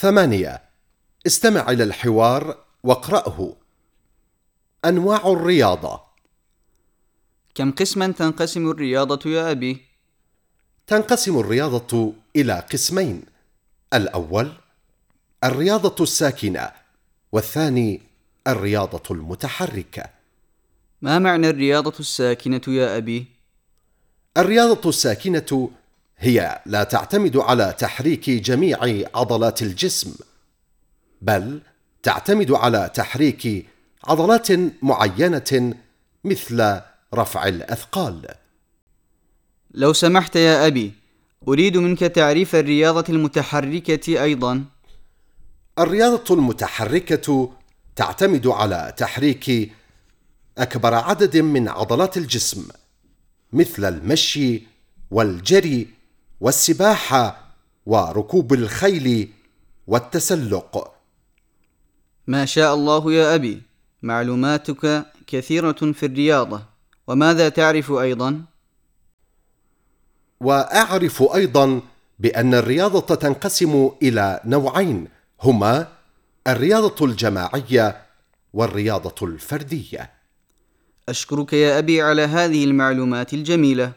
ثمانية. استمع إلى الحوار واقرأه. أنواع الرياضة. كم قسما تنقسم الرياضة يا أبي؟ تنقسم الرياضة إلى قسمين. الأول الرياضة الساكنة. والثاني الرياضة المتحركة. ما معنى الرياضة الساكنة يا أبي؟ الرياضة الساكنة هي لا تعتمد على تحريك جميع عضلات الجسم بل تعتمد على تحريك عضلات معينة مثل رفع الأثقال. لو سمحت يا أبي أريد منك تعريف الرياضة المتحركة أيضا. الرياضة المتحركة تعتمد على تحريك أكبر عدد من عضلات الجسم مثل المشي والجري والسباحة وركوب الخيل والتسلق. ما شاء الله يا أبي معلوماتك كثيرة في الرياضة وماذا تعرف أيضا؟ وأعرف أيضا بأن الرياضة تنقسم إلى نوعين هما الرياضة الجماعية والرياضة الفردية. أشكرك يا أبي على هذه المعلومات الجميلة.